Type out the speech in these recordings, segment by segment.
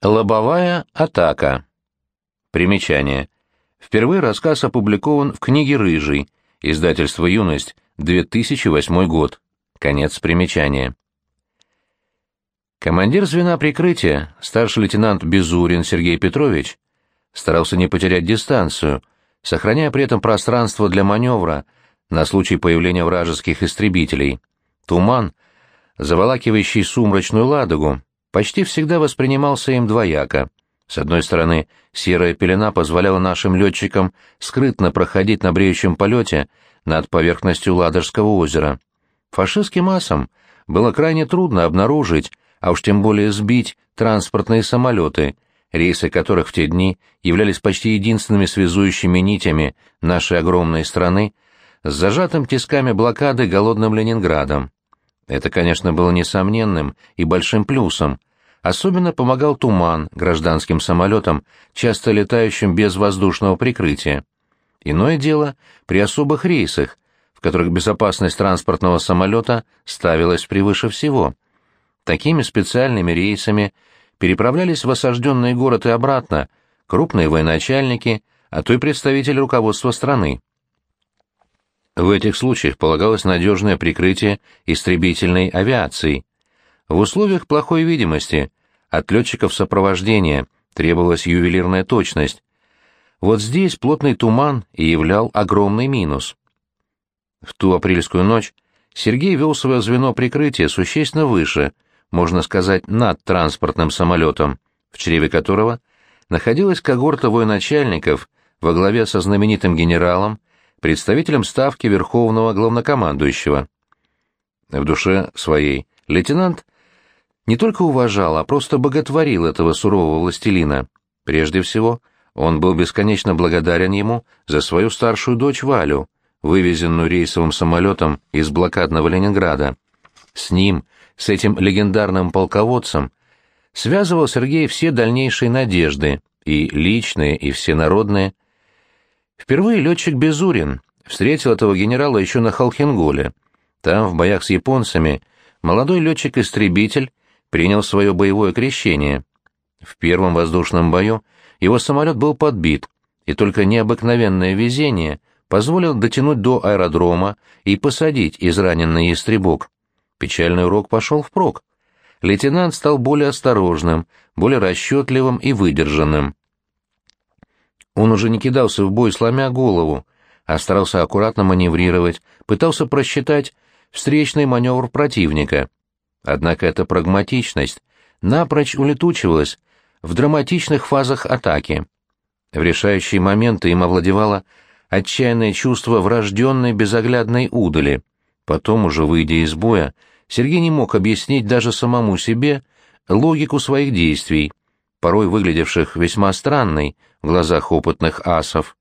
Лобовая атака. Примечание. Впервые рассказ опубликован в книге «Рыжий», издательство «Юность», 2008 год. Конец примечания. Командир звена прикрытия, старший лейтенант Безурин Сергей Петрович, старался не потерять дистанцию, сохраняя при этом пространство для маневра на случай появления вражеских истребителей. Туман, заволакивающий сумрачную ладогу, почти всегда воспринимался им двояко. С одной стороны, серая пелена позволяла нашим летчикам скрытно проходить на бреющем полете над поверхностью Ладожского озера. Фашистским массам было крайне трудно обнаружить, а уж тем более сбить транспортные самолеты, рейсы которых в те дни являлись почти единственными связующими нитями нашей огромной страны с зажатым тисками блокады голодным Ленинградом. Это, конечно, было несомненным и большим плюсом. Особенно помогал туман гражданским самолетам, часто летающим без воздушного прикрытия. Иное дело при особых рейсах, в которых безопасность транспортного самолета ставилась превыше всего. Такими специальными рейсами переправлялись в осажденный город и обратно крупные военачальники, а то и представители руководства страны. В этих случаях полагалось надежное прикрытие истребительной авиации. В условиях плохой видимости от летчиков сопровождения требовалась ювелирная точность. Вот здесь плотный туман и являл огромный минус. В ту апрельскую ночь Сергей вел свое звено прикрытия существенно выше, можно сказать, над транспортным самолетом, в чреве которого находилась когорта военачальников во главе со знаменитым генералом представителем ставки Верховного Главнокомандующего. В душе своей лейтенант не только уважал, а просто боготворил этого сурового властелина. Прежде всего, он был бесконечно благодарен ему за свою старшую дочь Валю, вывезенную рейсовым самолетом из блокадного Ленинграда. С ним, с этим легендарным полководцем, связывал Сергей все дальнейшие надежды, и личные, и всенародные – Впервые летчик Безурин встретил этого генерала еще на Халхенголе. Там, в боях с японцами, молодой летчик-истребитель принял свое боевое крещение. В первом воздушном бою его самолет был подбит, и только необыкновенное везение позволило дотянуть до аэродрома и посадить израненный истребок. Печальный урок пошел впрок. Лейтенант стал более осторожным, более расчетливым и выдержанным. Он уже не кидался в бой, сломя голову, а старался аккуратно маневрировать, пытался просчитать встречный маневр противника. Однако эта прагматичность напрочь улетучивалась в драматичных фазах атаки. В решающие моменты им овладевало отчаянное чувство врожденной безоглядной удали. Потом, уже выйдя из боя, Сергей не мог объяснить даже самому себе логику своих действий, порой выглядевших весьма странной в глазах опытных асов.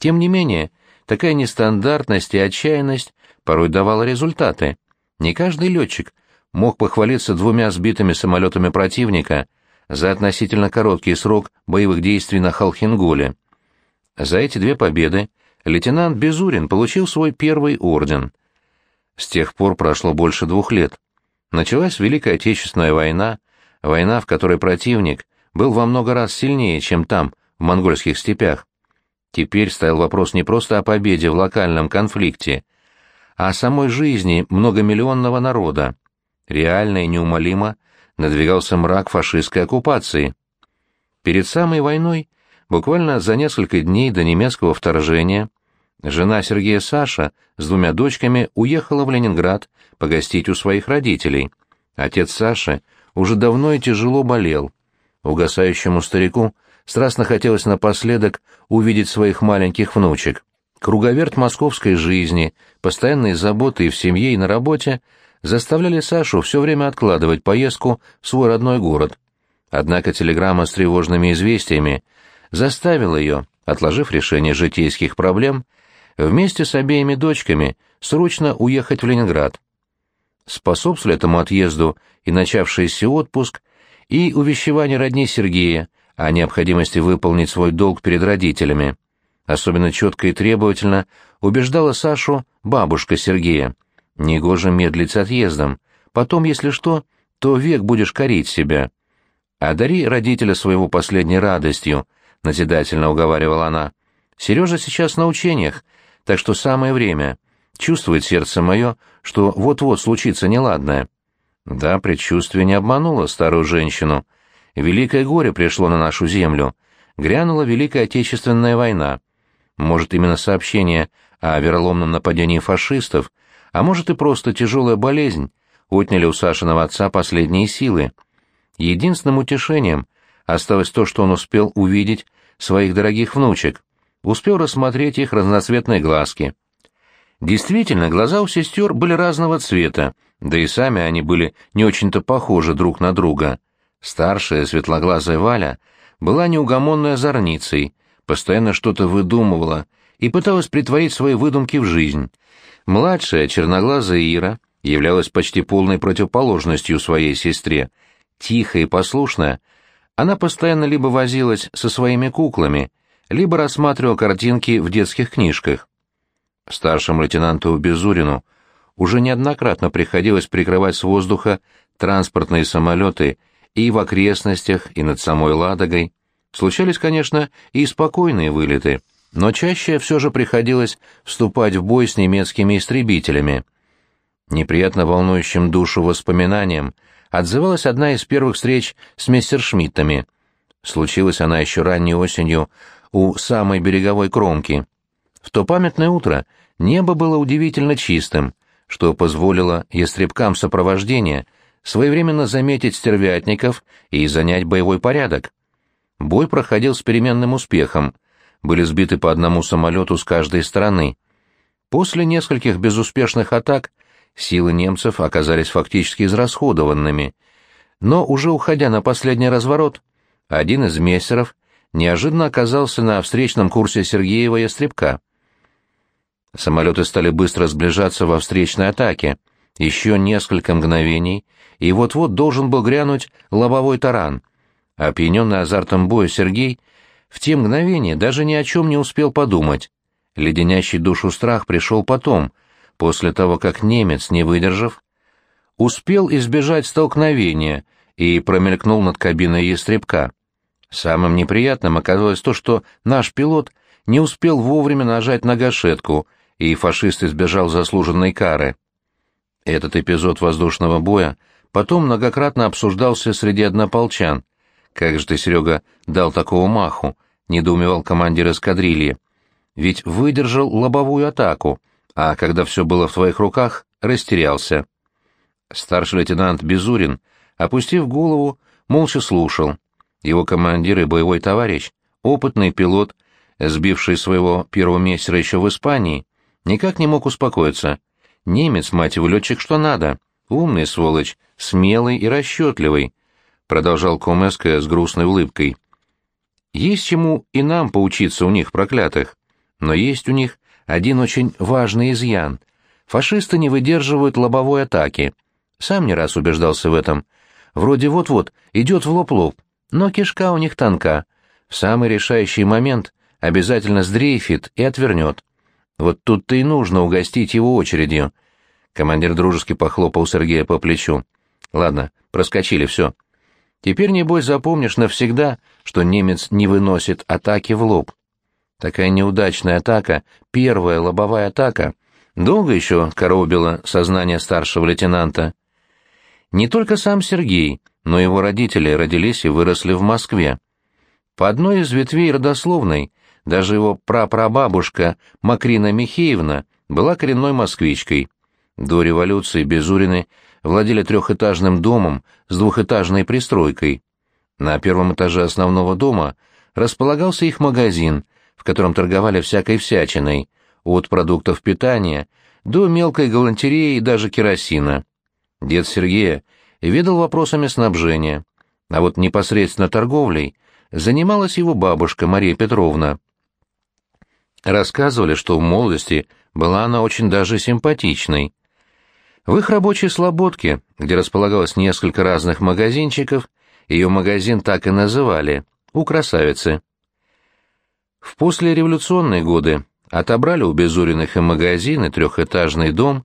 Тем не менее, такая нестандартность и отчаянность порой давала результаты. Не каждый летчик мог похвалиться двумя сбитыми самолетами противника за относительно короткий срок боевых действий на Халхинголе. За эти две победы лейтенант Безурин получил свой первый орден. С тех пор прошло больше двух лет. Началась Великая Отечественная война, война, в которой противник был во много раз сильнее, чем там, в монгольских степях. Теперь стоял вопрос не просто о победе в локальном конфликте, а о самой жизни многомиллионного народа. Реально и неумолимо надвигался мрак фашистской оккупации. Перед самой войной, буквально за несколько дней до немецкого вторжения, жена Сергея Саша с двумя дочками уехала в Ленинград погостить у своих родителей. Отец Саши уже давно и тяжело болел. Угасающему старику страстно хотелось напоследок увидеть своих маленьких внучек. Круговерт московской жизни, постоянные заботы и в семье, и на работе заставляли Сашу все время откладывать поездку в свой родной город. Однако телеграмма с тревожными известиями заставила ее, отложив решение житейских проблем, вместе с обеими дочками срочно уехать в Ленинград. Способствовали этому отъезду и начавшийся отпуск, и увещевание родни Сергея о необходимости выполнить свой долг перед родителями. Особенно четко и требовательно убеждала Сашу бабушка Сергея. Негоже медлить с отъездом. Потом, если что, то век будешь корить себя. «Одари родителя своего последней радостью», — назидательно уговаривала она. «Сережа сейчас на учениях, так что самое время. Чувствует сердце мое, что вот-вот случится неладное». Да, предчувствие не обмануло старую женщину. Великое горе пришло на нашу землю. Грянула Великая Отечественная война. Может, именно сообщение о вероломном нападении фашистов, а может и просто тяжелая болезнь, отняли у Сашиного отца последние силы. Единственным утешением осталось то, что он успел увидеть своих дорогих внучек, успел рассмотреть их разноцветные глазки. Действительно, глаза у сестер были разного цвета, да и сами они были не очень-то похожи друг на друга. Старшая, светлоглазая Валя, была неугомонной озорницей, постоянно что-то выдумывала и пыталась притворить свои выдумки в жизнь. Младшая, черноглазая Ира, являлась почти полной противоположностью своей сестре — Тихая и послушная, она постоянно либо возилась со своими куклами, либо рассматривала картинки в детских книжках. Старшему лейтенанту Безурину уже неоднократно приходилось прикрывать с воздуха транспортные самолеты и в окрестностях, и над самой Ладогой. Случались, конечно, и спокойные вылеты, но чаще все же приходилось вступать в бой с немецкими истребителями. Неприятно волнующим душу воспоминанием – отзывалась одна из первых встреч с мессершмиттами. Случилась она еще ранней осенью у самой береговой кромки. В то памятное утро небо было удивительно чистым, что позволило ястребкам сопровождения своевременно заметить стервятников и занять боевой порядок. Бой проходил с переменным успехом, были сбиты по одному самолету с каждой стороны. После нескольких безуспешных атак Силы немцев оказались фактически израсходованными, но уже уходя на последний разворот, один из мессеров неожиданно оказался на встречном курсе Сергеева Ястребка. Самолеты стали быстро сближаться во встречной атаке. Еще несколько мгновений, и вот-вот должен был грянуть лобовой таран. Опьяненный азартом боя Сергей в те мгновения даже ни о чем не успел подумать. Леденящий душу страх пришел потом — после того, как немец, не выдержав, успел избежать столкновения и промелькнул над кабиной ястребка. Самым неприятным оказалось то, что наш пилот не успел вовремя нажать на гашетку, и фашист избежал заслуженной кары. Этот эпизод воздушного боя потом многократно обсуждался среди однополчан. «Как же ты, Серега, дал такого маху?» — недоумевал командир эскадрильи. «Ведь выдержал лобовую атаку, а когда все было в твоих руках, растерялся. Старший лейтенант Безурин, опустив голову, молча слушал. Его командир и боевой товарищ, опытный пилот, сбивший своего первого мессера еще в Испании, никак не мог успокоиться. Немец, мать его, летчик что надо, умный сволочь, смелый и расчетливый, продолжал Комеско с грустной улыбкой. Есть чему и нам поучиться у них, проклятых, но есть у них один очень важный изъян. Фашисты не выдерживают лобовой атаки. Сам не раз убеждался в этом. Вроде вот-вот, идет в лоб-лоб, но кишка у них тонка. В самый решающий момент обязательно сдрейфит и отвернет. Вот тут-то и нужно угостить его очередью. Командир дружески похлопал Сергея по плечу. Ладно, проскочили все. Теперь, небось, запомнишь навсегда, что немец не выносит атаки в лоб. Такая неудачная атака, первая лобовая атака, долго еще коробила сознание старшего лейтенанта. Не только сам Сергей, но его родители родились и выросли в Москве. По одной из ветвей родословной даже его прапрабабушка Макрина Михеевна была коренной москвичкой. До революции Безурины владели трехэтажным домом с двухэтажной пристройкой. На первом этаже основного дома располагался их магазин – в котором торговали всякой всячиной, от продуктов питания до мелкой галантереи и даже керосина. Дед Сергея ведал вопросами снабжения, а вот непосредственно торговлей занималась его бабушка Мария Петровна. Рассказывали, что в молодости была она очень даже симпатичной. В их рабочей слободке, где располагалось несколько разных магазинчиков, ее магазин так и называли — «У красавицы». В послереволюционные годы отобрали у Безуриных и магазин, и трехэтажный дом,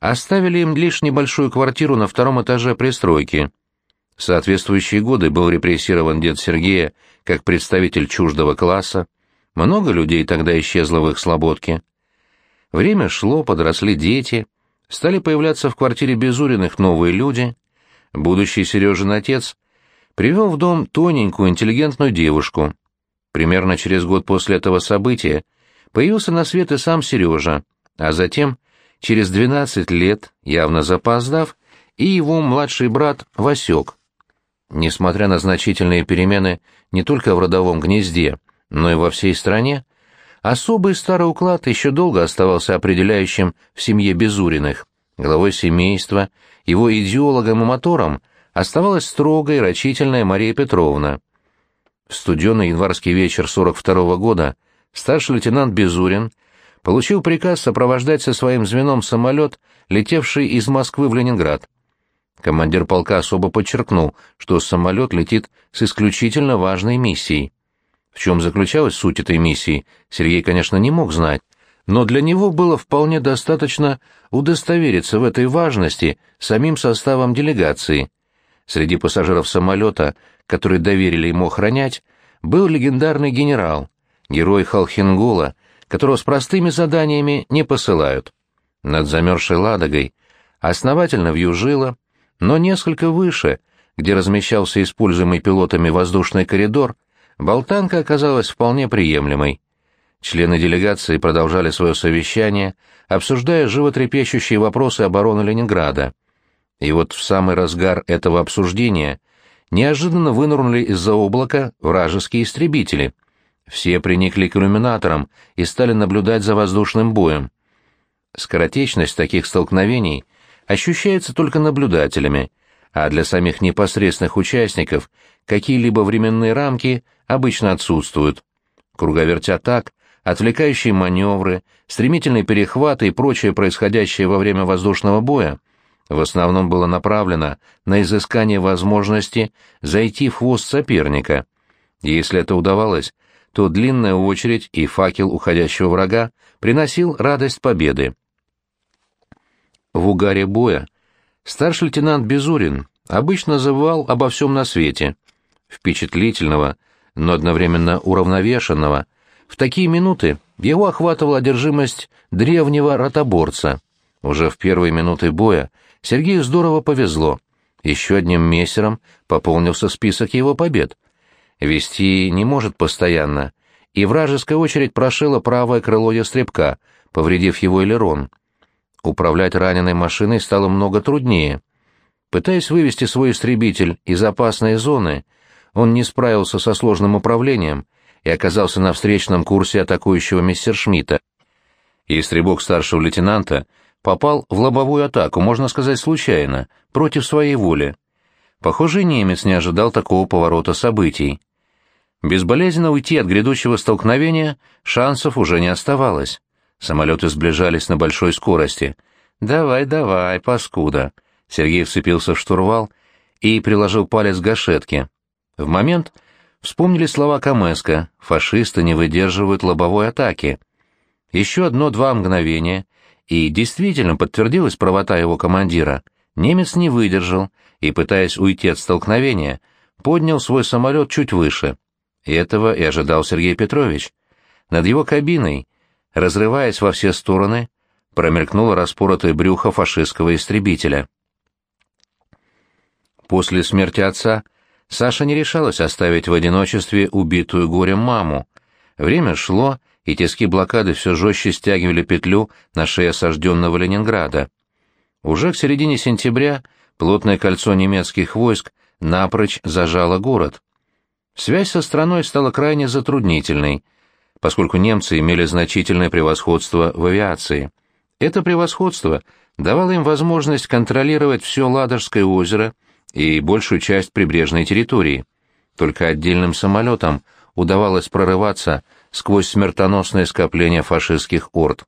оставили им лишь небольшую квартиру на втором этаже пристройки. В соответствующие годы был репрессирован дед Сергея как представитель чуждого класса. Много людей тогда исчезло в их слободке. Время шло, подросли дети, стали появляться в квартире Безуриных новые люди. Будущий Сережин отец привел в дом тоненькую, интеллигентную девушку. Примерно через год после этого события появился на свет и сам Сережа, а затем, через 12 лет, явно запоздав, и его младший брат Васек. Несмотря на значительные перемены не только в родовом гнезде, но и во всей стране, особый старый уклад еще долго оставался определяющим в семье Безуриных. Главой семейства, его идеологом и мотором оставалась строгая и рачительная Мария Петровна. В студеный январский вечер 42 -го года старший лейтенант Безурин получил приказ сопровождать со своим звеном самолет, летевший из Москвы в Ленинград. Командир полка особо подчеркнул, что самолет летит с исключительно важной миссией. В чем заключалась суть этой миссии, Сергей, конечно, не мог знать, но для него было вполне достаточно удостовериться в этой важности самим составом делегации. Среди пассажиров самолета, который доверили ему охранять, был легендарный генерал, герой Халхингола, которого с простыми заданиями не посылают. Над замерзшей Ладогой основательно вьюжило, но несколько выше, где размещался используемый пилотами воздушный коридор, болтанка оказалась вполне приемлемой. Члены делегации продолжали свое совещание, обсуждая животрепещущие вопросы обороны Ленинграда. И вот в самый разгар этого обсуждения неожиданно вынырнули из-за облака вражеские истребители. Все приникли к иллюминаторам и стали наблюдать за воздушным боем. Скоротечность таких столкновений ощущается только наблюдателями, а для самих непосредственных участников какие-либо временные рамки обычно отсутствуют. Круговерть атак, отвлекающие маневры, стремительные перехваты и прочее происходящее во время воздушного боя в основном было направлено на изыскание возможности зайти в хвост соперника. если это удавалось, то длинная очередь и факел уходящего врага приносил радость победы. В угаре боя старший лейтенант Безурин обычно забывал обо всем на свете. Впечатлительного, но одновременно уравновешенного, в такие минуты его охватывала одержимость древнего ротоборца. Уже в первые минуты боя Сергею здорово повезло. Еще одним мессером пополнился список его побед. Вести не может постоянно, и вражеская очередь прошила правое крыло ястребка, повредив его элерон. Управлять раненой машиной стало много труднее. Пытаясь вывести свой истребитель из опасной зоны, он не справился со сложным управлением и оказался на встречном курсе атакующего мессершмитта. Истребок старшего лейтенанта попал в лобовую атаку, можно сказать, случайно, против своей воли. Похоже, немец не ожидал такого поворота событий. Безболезненно уйти от грядущего столкновения шансов уже не оставалось. Самолеты сближались на большой скорости. «Давай, давай, паскуда!» Сергей вцепился в штурвал и приложил палец к гашетке. В момент вспомнили слова Камеска «фашисты не выдерживают лобовой атаки». Еще одно-два мгновения, и действительно подтвердилась правота его командира. Немец не выдержал и, пытаясь уйти от столкновения, поднял свой самолет чуть выше. Этого и ожидал Сергей Петрович. Над его кабиной разрываясь во все стороны, промелькнуло распоротое брюхо фашистского истребителя. После смерти отца Саша не решалась оставить в одиночестве убитую горем маму. Время шло, и тиски блокады все жестче стягивали петлю на шее осажденного Ленинграда. Уже к середине сентября плотное кольцо немецких войск напрочь зажало город. Связь со страной стала крайне затруднительной, поскольку немцы имели значительное превосходство в авиации. Это превосходство давало им возможность контролировать все Ладожское озеро и большую часть прибрежной территории. Только отдельным самолетам удавалось прорываться сквозь смертоносное скопление фашистских орд.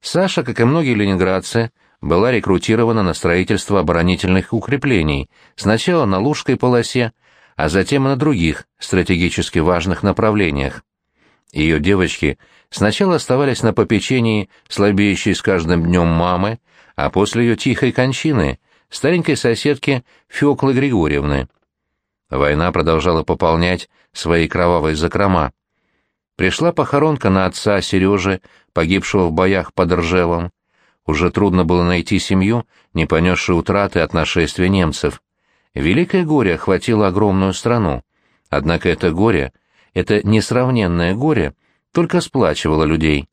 Саша, как и многие ленинградцы, была рекрутирована на строительство оборонительных укреплений, сначала на Лужской полосе, а затем и на других стратегически важных направлениях. Ее девочки сначала оставались на попечении слабеющей с каждым днем мамы, а после ее тихой кончины старенькой соседки Феклы Григорьевны. Война продолжала пополнять свои кровавые закрома. Пришла похоронка на отца Сережи, погибшего в боях под Ржевом. Уже трудно было найти семью, не понесшую утраты от нашествия немцев. Великое горе охватило огромную страну. Однако это горе, это несравненное горе, только сплачивало людей.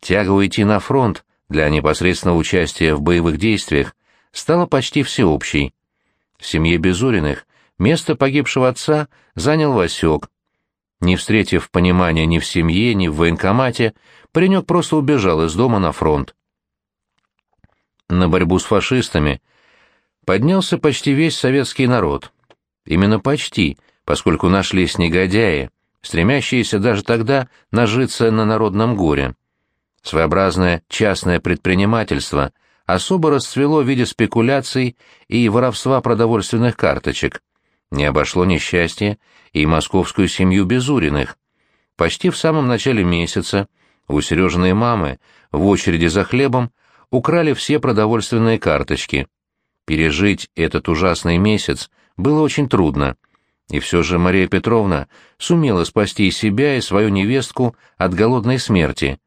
Тяга уйти на фронт для непосредственного участия в боевых действиях стала почти всеобщей. В семье Безуриных место погибшего отца занял Васек. Не встретив понимания ни в семье, ни в военкомате, паренек просто убежал из дома на фронт. На борьбу с фашистами поднялся почти весь советский народ. Именно почти, поскольку нашлись негодяи, стремящиеся даже тогда нажиться на народном горе. Своеобразное частное предпринимательство особо расцвело в виде спекуляций и воровства продовольственных карточек. Не обошло несчастье и московскую семью Безуриных. Почти в самом начале месяца у Сережиной мамы в очереди за хлебом украли все продовольственные карточки. Пережить этот ужасный месяц было очень трудно. И все же Мария Петровна сумела спасти себя и свою невестку от голодной смерти.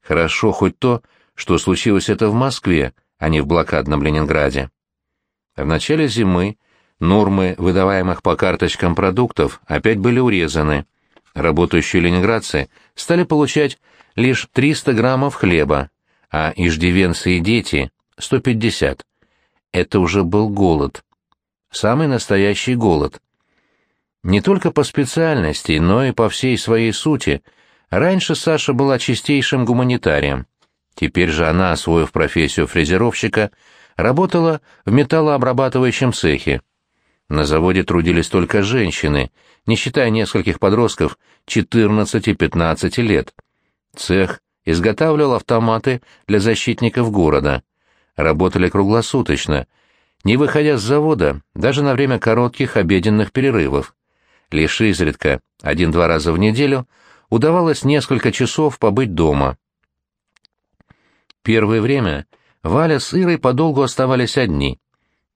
Хорошо хоть то, что случилось это в Москве, а не в блокадном Ленинграде. В начале зимы нормы выдаваемых по карточкам продуктов опять были урезаны. Работающие ленинградцы стали получать лишь 300 граммов хлеба, а иждивенцы и дети — 150. Это уже был голод. Самый настоящий голод. Не только по специальности, но и по всей своей сути — Раньше Саша была чистейшим гуманитарием. Теперь же она, освоив профессию фрезеровщика, работала в металлообрабатывающем цехе. На заводе трудились только женщины, не считая нескольких подростков 14-15 лет. Цех изготавливал автоматы для защитников города. Работали круглосуточно, не выходя с завода даже на время коротких обеденных перерывов. Лишь изредка, один-два раза в неделю, удавалось несколько часов побыть дома. Первое время Валя с Ирой подолгу оставались одни.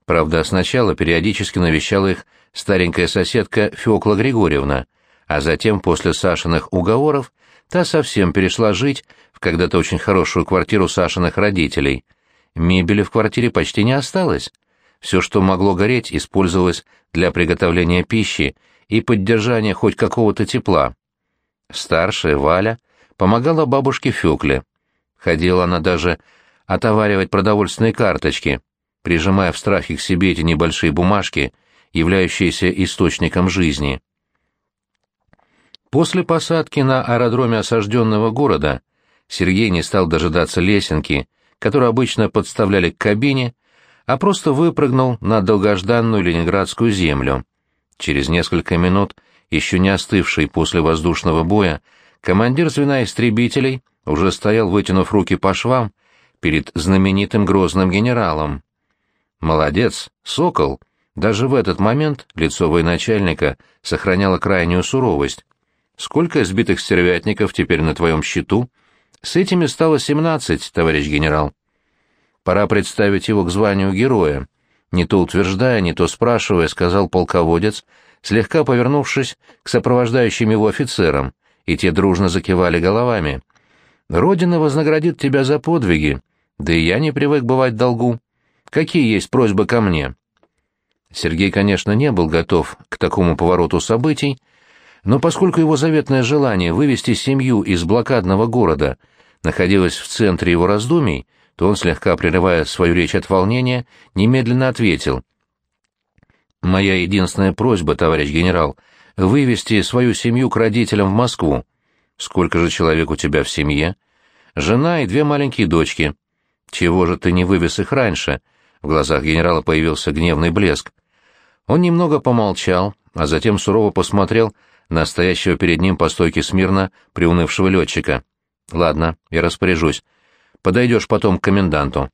Правда, сначала периодически навещала их старенькая соседка Фёкла Григорьевна, а затем, после Сашиных уговоров, та совсем перешла жить в когда-то очень хорошую квартиру Сашиных родителей. Мебели в квартире почти не осталось. Все, что могло гореть, использовалось для приготовления пищи и поддержания хоть какого-то тепла. Старшая, Валя, помогала бабушке Фёкле. Ходила она даже отоваривать продовольственные карточки, прижимая в страхе к себе эти небольшие бумажки, являющиеся источником жизни. После посадки на аэродроме осажденного города Сергей не стал дожидаться лесенки, которую обычно подставляли к кабине, а просто выпрыгнул на долгожданную ленинградскую землю. Через несколько минут еще не остывший после воздушного боя, командир звена истребителей уже стоял, вытянув руки по швам, перед знаменитым грозным генералом. «Молодец, сокол!» Даже в этот момент лицо военачальника сохраняло крайнюю суровость. «Сколько сбитых стервятников теперь на твоем счету?» «С этими стало семнадцать, товарищ генерал». «Пора представить его к званию героя», не то утверждая, не то спрашивая, сказал полководец, слегка повернувшись к сопровождающим его офицерам, и те дружно закивали головами. «Родина вознаградит тебя за подвиги, да и я не привык бывать в долгу. Какие есть просьбы ко мне?» Сергей, конечно, не был готов к такому повороту событий, но поскольку его заветное желание вывести семью из блокадного города находилось в центре его раздумий, то он, слегка прерывая свою речь от волнения, немедленно ответил. Моя единственная просьба, товарищ генерал, вывести свою семью к родителям в Москву. Сколько же человек у тебя в семье? Жена и две маленькие дочки. Чего же ты не вывез их раньше? В глазах генерала появился гневный блеск. Он немного помолчал, а затем сурово посмотрел на стоящего перед ним по стойке смирно приунывшего летчика. «Ладно, я распоряжусь. Подойдешь потом к коменданту.